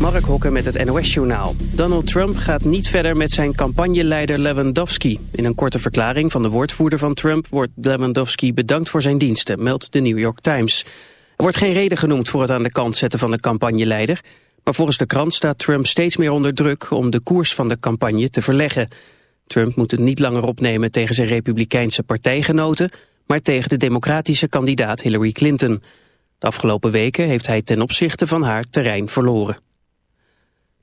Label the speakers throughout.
Speaker 1: Mark Hokken met het NOS-journaal. Donald Trump gaat niet verder met zijn campagneleider Lewandowski. In een korte verklaring van de woordvoerder van Trump... wordt Lewandowski bedankt voor zijn diensten, meldt de New York Times. Er wordt geen reden genoemd voor het aan de kant zetten van de campagneleider... maar volgens de krant staat Trump steeds meer onder druk... om de koers van de campagne te verleggen. Trump moet het niet langer opnemen tegen zijn republikeinse partijgenoten... maar tegen de democratische kandidaat Hillary Clinton... De afgelopen weken heeft hij ten opzichte van haar terrein verloren.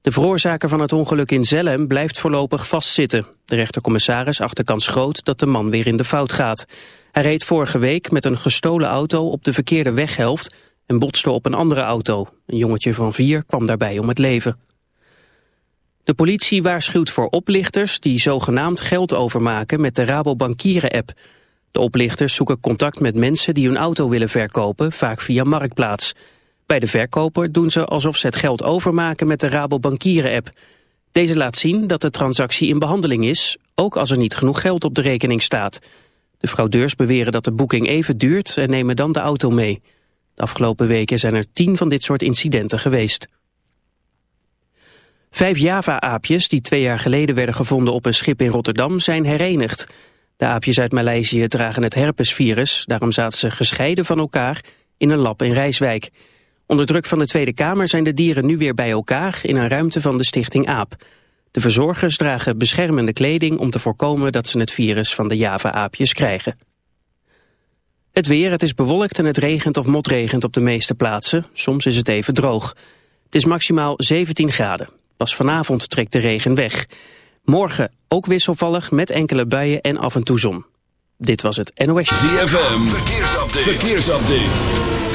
Speaker 1: De veroorzaker van het ongeluk in Zellem blijft voorlopig vastzitten. De rechtercommissaris acht de kans groot dat de man weer in de fout gaat. Hij reed vorige week met een gestolen auto op de verkeerde weghelft en botste op een andere auto. Een jongetje van vier kwam daarbij om het leven. De politie waarschuwt voor oplichters die zogenaamd geld overmaken met de Rabobankieren-app. De oplichters zoeken contact met mensen die hun auto willen verkopen, vaak via Marktplaats. Bij de verkoper doen ze alsof ze het geld overmaken met de Rabobankieren-app. Deze laat zien dat de transactie in behandeling is, ook als er niet genoeg geld op de rekening staat. De fraudeurs beweren dat de boeking even duurt en nemen dan de auto mee. De afgelopen weken zijn er tien van dit soort incidenten geweest. Vijf Java-aapjes die twee jaar geleden werden gevonden op een schip in Rotterdam zijn herenigd. De aapjes uit Maleisië dragen het herpesvirus, daarom zaten ze gescheiden van elkaar in een lab in Rijswijk. Onder druk van de Tweede Kamer zijn de dieren nu weer bij elkaar in een ruimte van de stichting AAP. De verzorgers dragen beschermende kleding om te voorkomen dat ze het virus van de Java-aapjes krijgen. Het weer, het is bewolkt en het regent of motregent op de meeste plaatsen. Soms is het even droog. Het is maximaal 17 graden. Pas vanavond trekt de regen weg. Morgen ook wisselvallig met enkele buien en af en toe zon. Dit was het NOS.
Speaker 2: ZFM, verkeersupdate. verkeersupdate.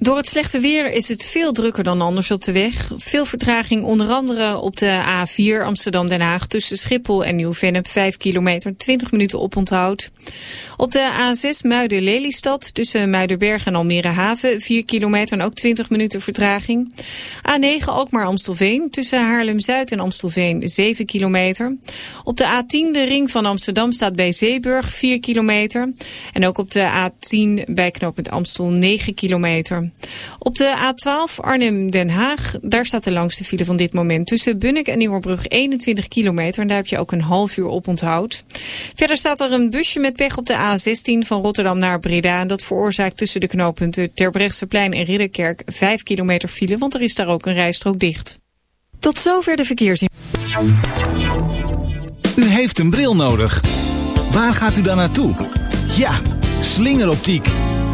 Speaker 3: Door het slechte weer is het veel drukker dan anders op de weg. Veel vertraging onder andere op de A4 Amsterdam-Den Haag... tussen Schiphol en Nieuw-Vennep, 5 kilometer, 20 minuten oponthoud. Op de A6 Muiden-Lelystad tussen Muidenberg en Almere Haven... 4 kilometer en ook 20 minuten vertraging. A9 Alkmaar-Amstelveen tussen Haarlem-Zuid en Amstelveen, 7 kilometer. Op de A10 de ring van Amsterdam staat bij Zeeburg, 4 kilometer. En ook op de A10 bij knooppunt Amstel, 9 kilometer. Op de A12 Arnhem-Den Haag, daar staat de langste file van dit moment. Tussen Bunnik en Nieuwerbrug 21 kilometer. En daar heb je ook een half uur op onthoud. Verder staat er een busje met pech op de A16 van Rotterdam naar Breda. En dat veroorzaakt tussen de knooppunten Terbrechtseplein en Ridderkerk 5 kilometer file. Want er is daar ook een rijstrook dicht. Tot zover de verkeersin.
Speaker 4: U heeft een bril nodig. Waar gaat u dan naartoe? Ja, slingeroptiek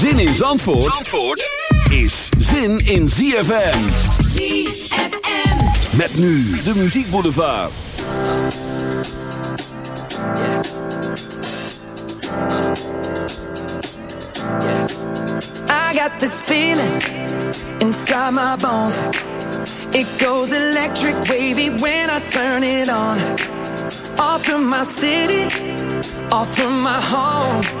Speaker 2: Zin in Zandvoort, Zandvoort is zin in ZFM.
Speaker 5: ZFM.
Speaker 2: Met nu de Muziek Boulevard.
Speaker 6: I got this feeling inside my bones. It goes electric wavy when I turn it on. Off from my city, off from my home.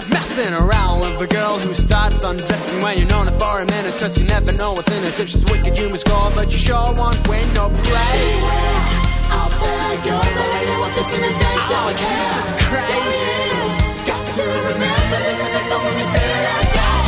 Speaker 7: Start messing around with a girl who starts undressing when you're known it for a minute. Cause you never know what's in it. If she's wicked, you must go, but you sure won't win no praise. Oh, Jesus Christ.
Speaker 6: So got to remember this, and that's the only thing I got.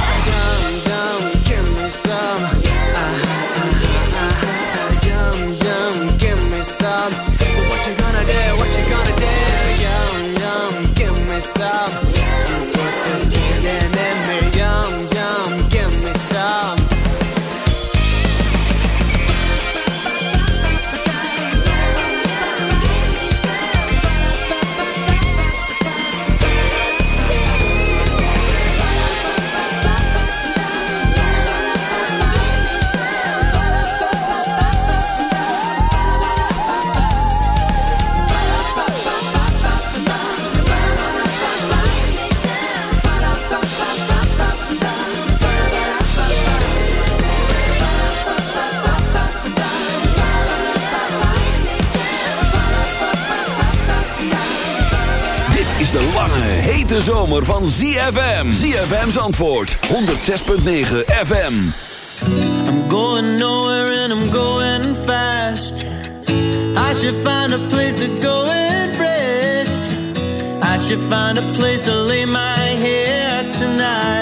Speaker 2: ZFM. ZFM's antwoord. 106.9 FM.
Speaker 8: I'm going nowhere and I'm going fast. I should find a place to go and rest. I should find a place to lay my head tonight.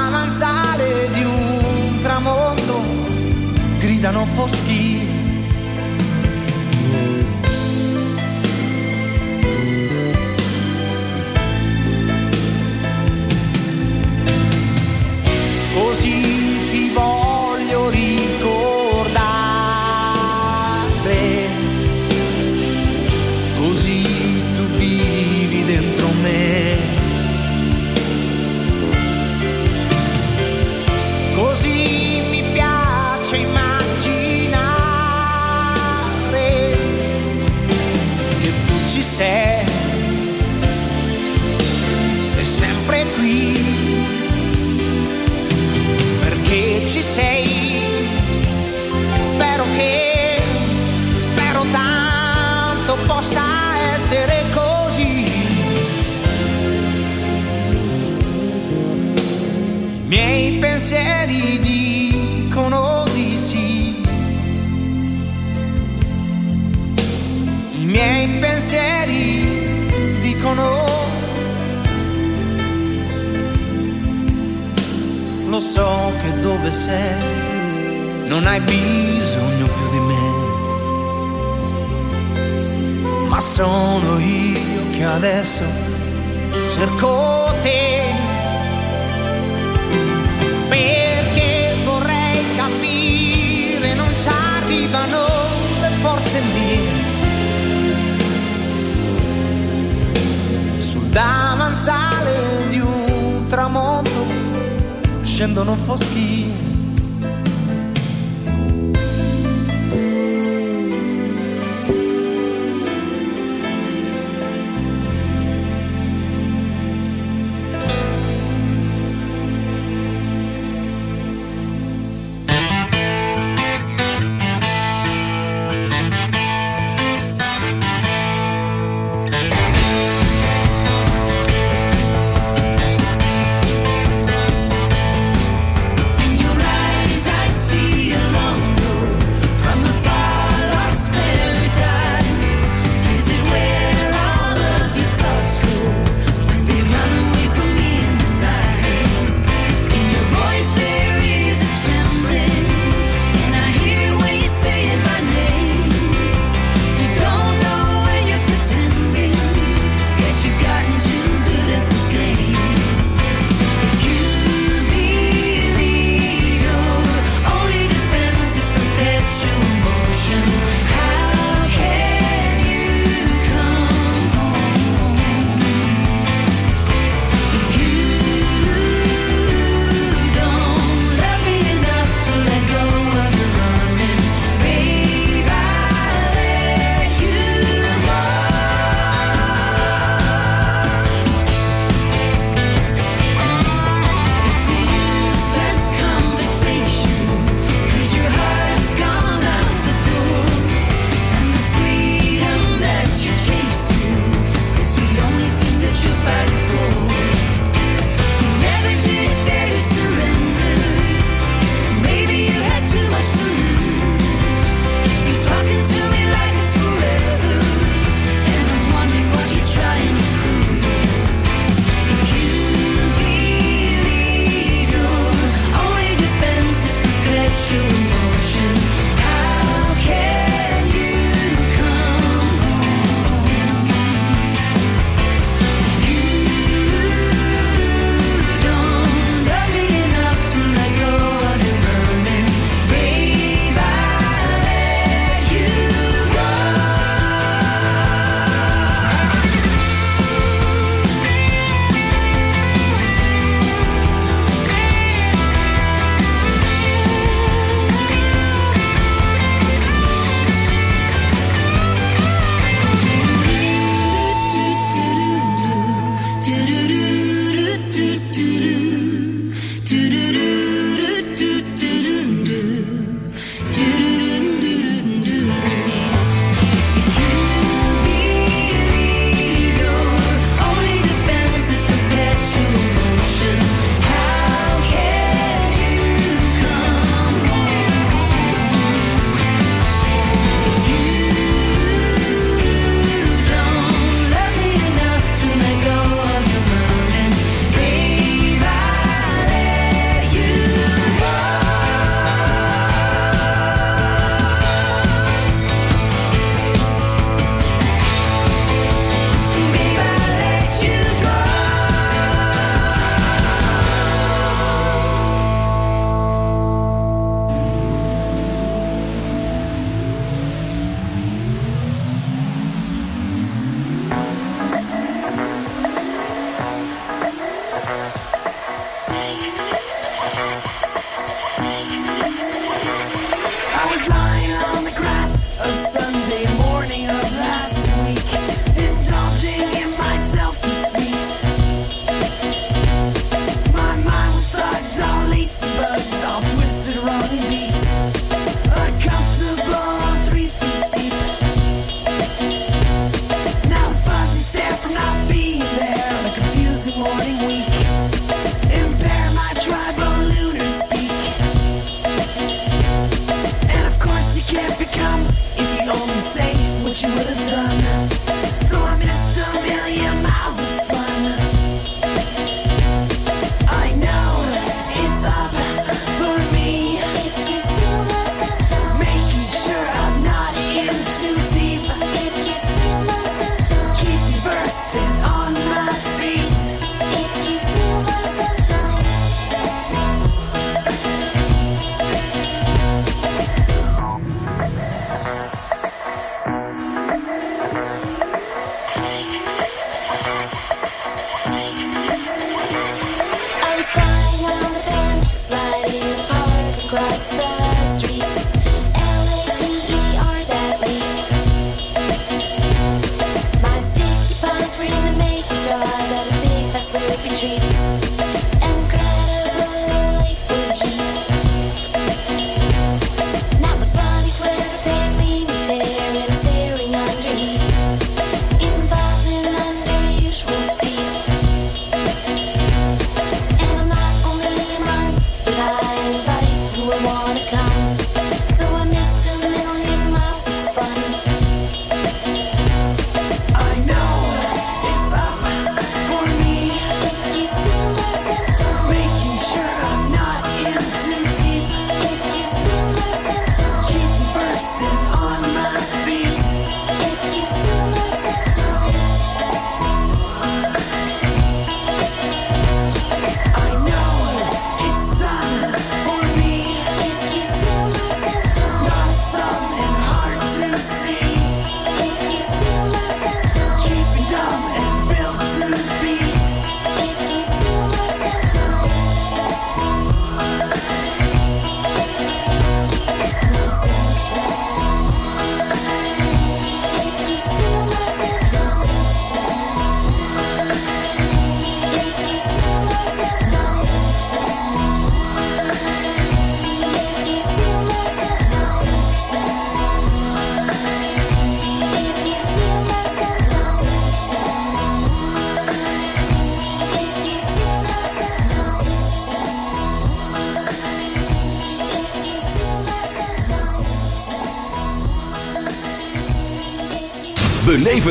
Speaker 9: gridano
Speaker 10: foschi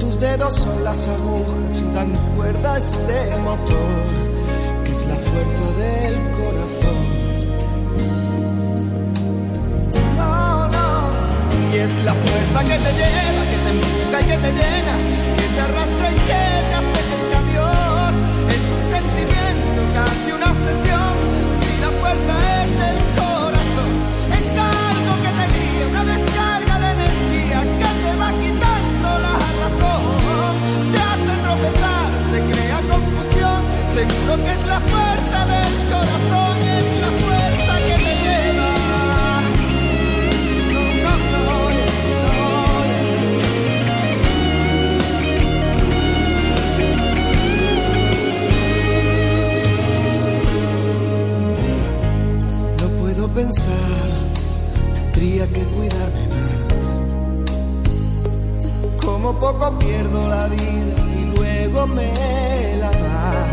Speaker 10: Tus dedos son las agujas y dan cuerda a este motor que es la fuerza del corazón. No, no, y es la fuerza que te lleva, que te empuja y que te llena, que te arrastra y que te acerca a Dios. Es un sentimiento, casi una obsesión, si la fuerza Seguro que es la fuerza del corazón, es la fuerza que me lleva. No, no, no, no puedo pensar, tendría que cuidarme más. Como poco pierdo la vida y luego me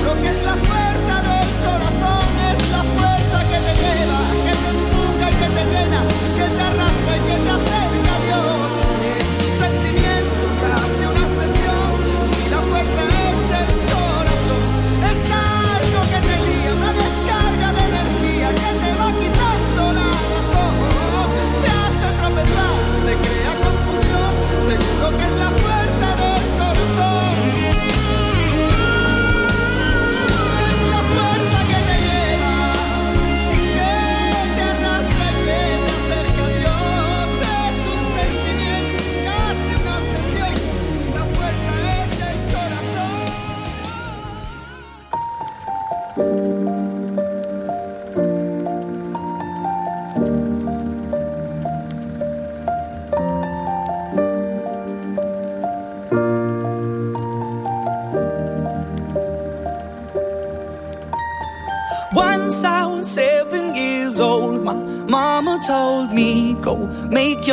Speaker 10: Seguro que es la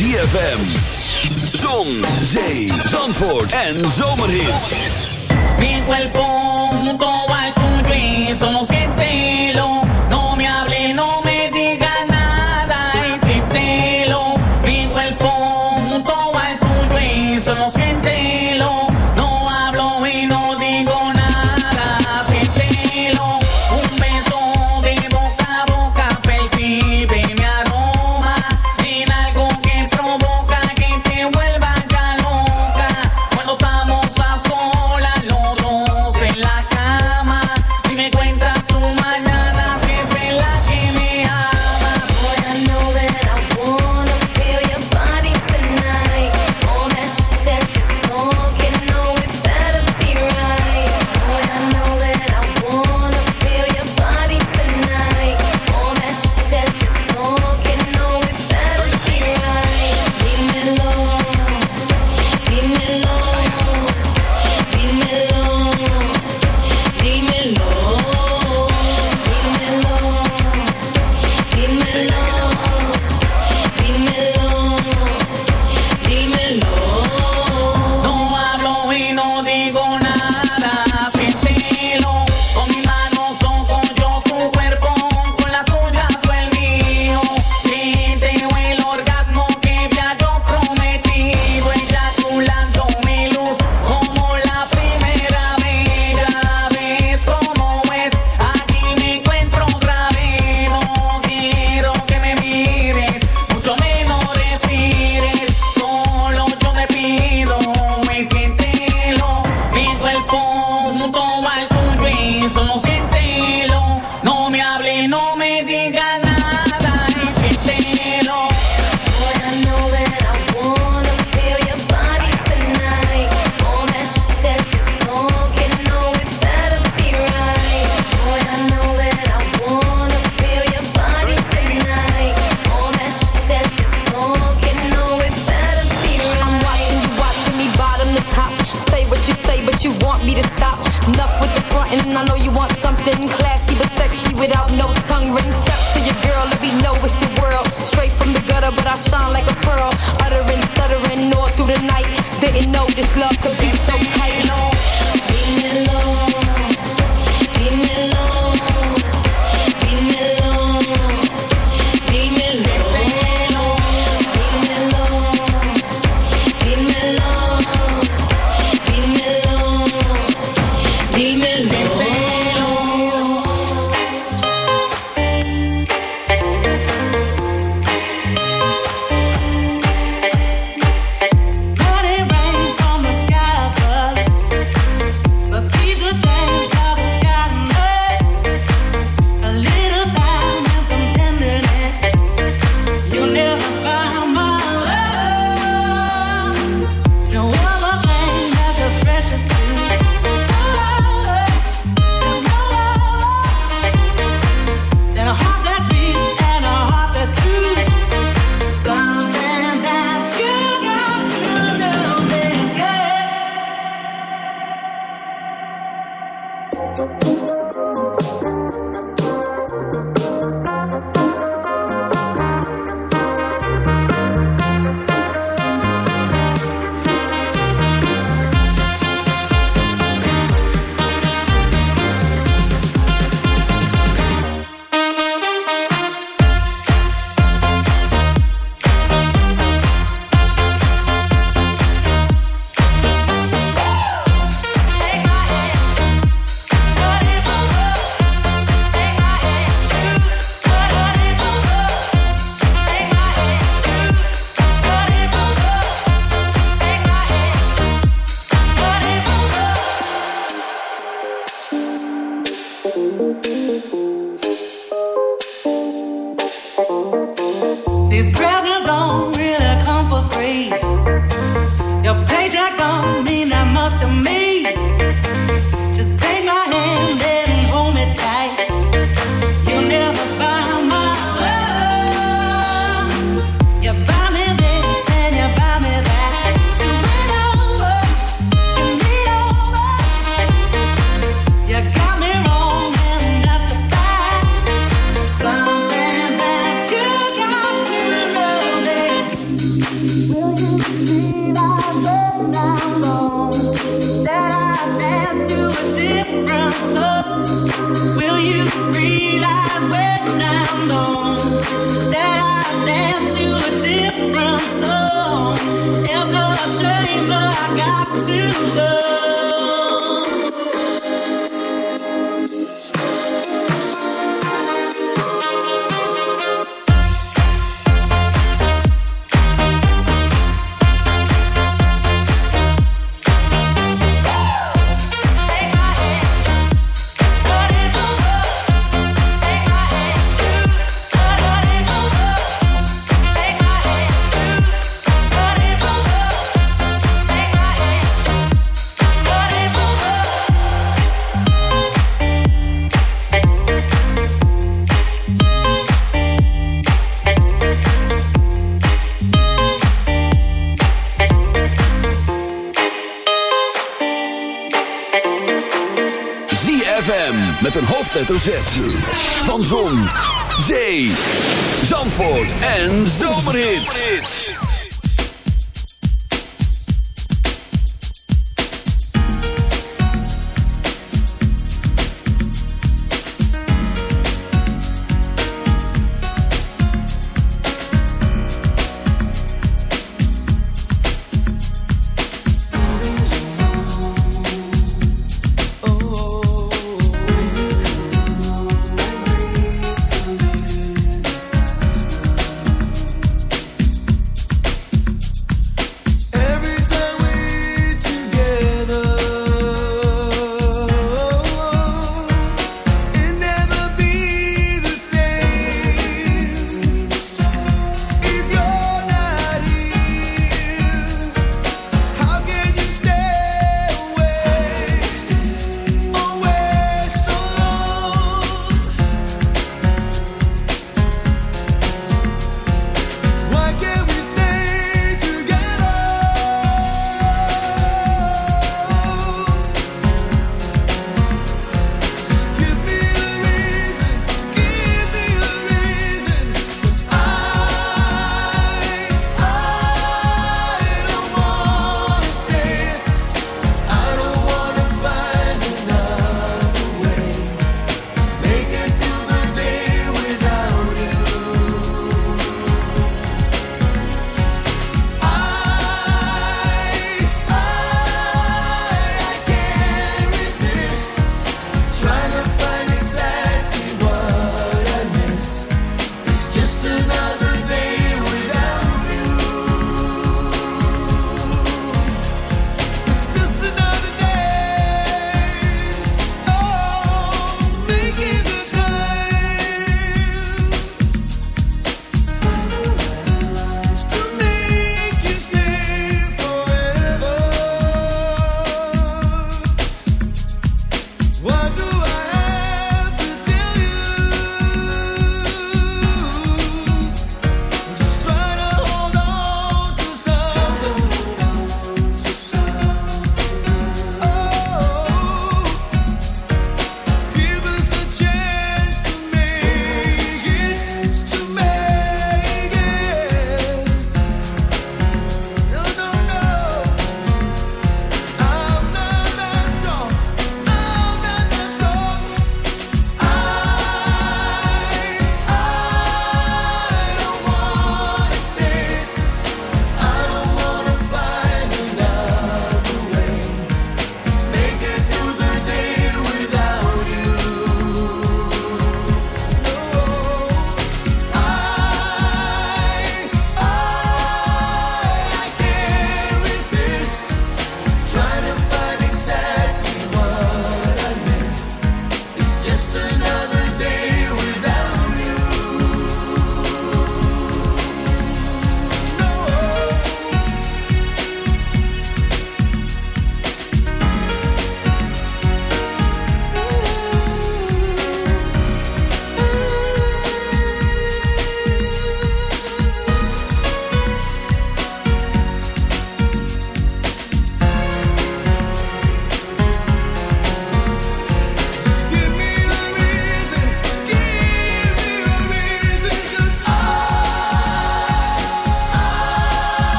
Speaker 2: ZFM. Zon, zee, zandvoort en zomerhit.
Speaker 11: Mi. A
Speaker 12: shame, but I got to go.
Speaker 2: En Zomerhits.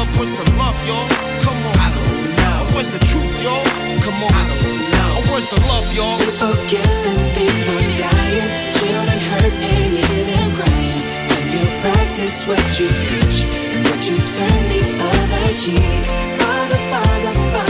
Speaker 13: What's the love, y'all? Come on. I don't know. Where's the truth, y'all? Come on. I don't know. Where's the love, y'all?
Speaker 14: People killing, people dying, children hurt and you them crying. When you practice what you preach and what you turn the other cheek. Father, Father, Father,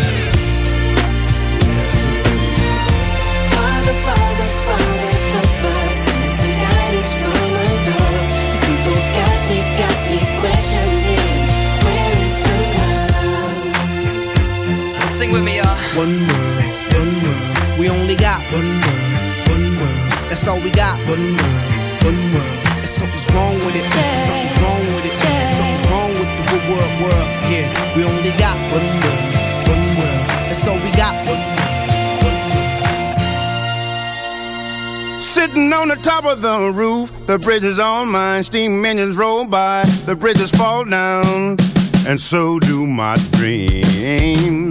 Speaker 15: Sing with me, y'all.
Speaker 10: One world, one world. We only got one world, one world. That's all we got. One world, one world. And something's wrong with it. Something's wrong with it. Something's wrong with the good world, world. Yeah, we only got one world, one world. That's all we got. One world.
Speaker 16: Sitting on the top of the roof, the bridge is on mine. Steam engines roll by, the bridges fall down, and so do my dreams.